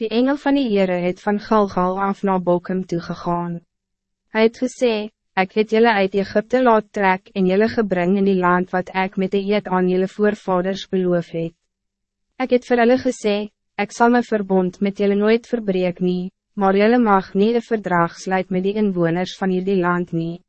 Die engel van die Heere het van Galgal af naar Bokum toegegaan. Hij het gesê, ik het jullie uit Egypte laat trek en jullie gebring in die land wat ik met de eed aan jullie voorvaders beloof het. Ek het vir hulle gesê, ek sal my verbond met jullie nooit verbreek nie, maar jullie mag nie een verdrag sluit met die inwoners van jullie land nie.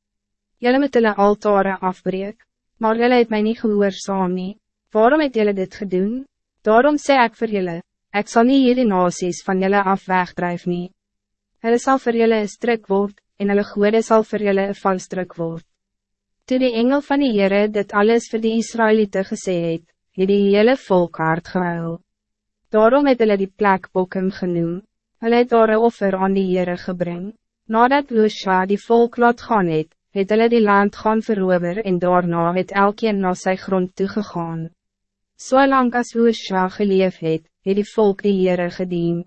Jullie met hulle altare afbreek, maar jullie het mij niet gehoorzaam nie. Waarom het jullie dit gedaan? Daarom sê ik voor jullie, Ik zal niet hierdie nasies van jullie af wegdrijf nie. Hulle sal vir julle een strik word, en hulle goede sal vir julle een valstrik word. Toe die engel van die Heere dit alles voor die Israëlieten gesê het, het die hele volk hard gehuil. Daarom het hulle die plek Bokum genoem, hulle het daar een offer aan die Heere gebring. Nadat Joshua die volk laat gaan het, het hulle die land gaan verover en daarna het elkeen na sy grond toegegaan. So als Joshua geleef het, het die volk die Heere gedien.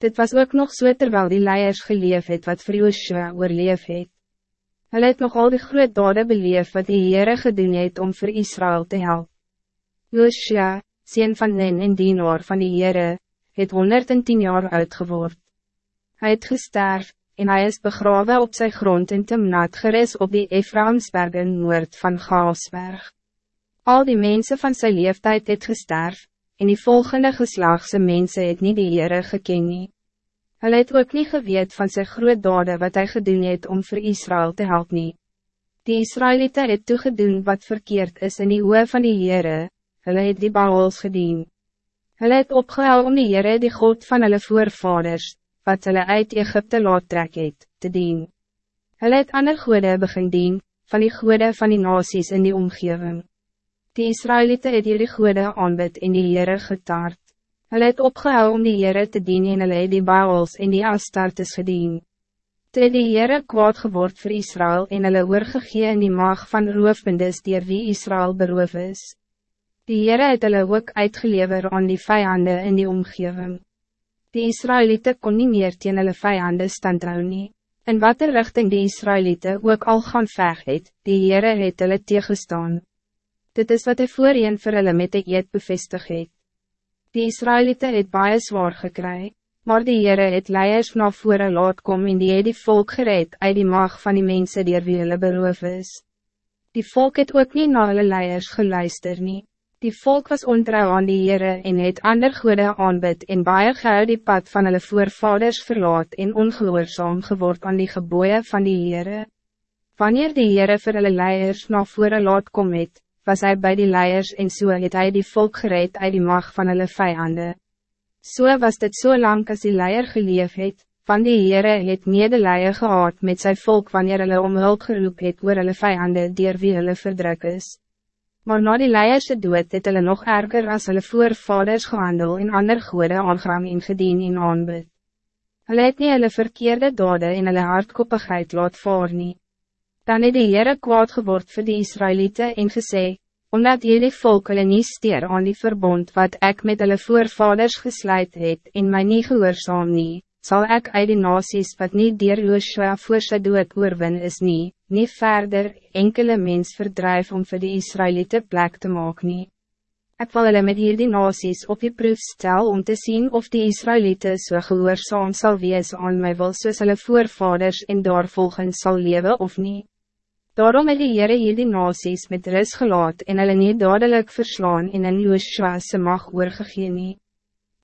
Dit was ook nog so terwijl die leiers geleef het wat vir Joshua oorleef het. Hulle het nog al die groot dade beleef wat die Heere gedoen het om voor Israël te helpen. Joshua, sien van Nen en dienaar van die Heere, het 110 jaar oud geword. Hij het gesterf, en hij is begraven op zijn grond in Timnat geris op die Ephraimsbergen noord van Gaasberg. Al die mensen van zijn leeftijd het gesterf, en die volgende geslaagse mensen het niet die Heere geken nie. Hulle het ook niet geweet van zijn groot dade wat hij gedoen het om voor Israël te helpen. nie. Die Israëlieten het toegedoen wat verkeerd is in die oe van die Heere, hulle het die Baals gedien. Hulle het opgehou om die Heere die God van hulle voorvaders, wat hulle uit Egypte laat trek het, te dien. Hulle het ander goede begin dien, van die goede van die nasies in die omgeving. Die Israëlieten het hierdie goede aanbid in die Heere getaard. Hulle het opgehou om die Heere te dien en hulle het die Baals en die Astartes gedien. Toe die Heere kwaad geword voor Israël en hulle oorgegee in die mag van roofbindes dier wie Israël beroof is. Die Heere het hulle ook uitgelever aan die vijanden in die omgeving. Die Israëlieten kon niet meer teen hulle vijanden standhou nie. In wat richting die Israëlieten ook al gaan veg het, die Heere het hulle tegestaan. Dit is wat hij voorheen vir hulle met die eed bevestig het. Die Israëlieten het baie zwaar gekry, maar die Heere het leiers na vore laat kom en die het die volk gereed uit die mag van die mensen die wie hulle beroof is. Die volk het ook niet na hulle leiers geluister nie. Die volk was ontrouw aan die Heere en het ander goede aanbid en baie gauw die pad van hulle voorvaders verlaat en ongehoorzaam geword aan die geboeien van die Heere. Wanneer die Heere vir hulle leiers na vore laat kom het, was hij bij die leiers en so het hy die volk gereed uit die mag van hulle vijanden. So was dit so lang as die leier geleef het, van die Heere het medeleier gehad met zijn volk wanneer hulle om hulp geroep het oor hulle vijanden dier wie hulle verdruk is. Maar na die leierse dood het hulle nog erger as hulle voorvaders gehandel en ander goede aangram en gedien en aanbid. Hulle het nie hulle verkeerde dade en hulle hardkoppigheid laat voor nie. Dan het die Heere kwaad geword voor die Israëlieten en gesê, omdat jullie volk hulle nie steer aan die verbond wat ik met hulle voorvaders gesluit het en my nie gehoorzaam nie, sal ek uit die nasies wat niet dier Joshua voor sy dood oorwin is nie, nie verder enkele mens verdrijf om voor die Israëlieten plek te maak nie. Ek wil hulle met hierdie nasies op die proef stel om te zien of die Israëlieten so gehoorzaam sal wees aan my wil soos hulle voorvaders en daarvolgens sal leven of niet. Daarom het die Heere hierdie nasies met rus gelaat en hulle nie dadelijk verslaan en in Joshua se mag oorgegeen nie.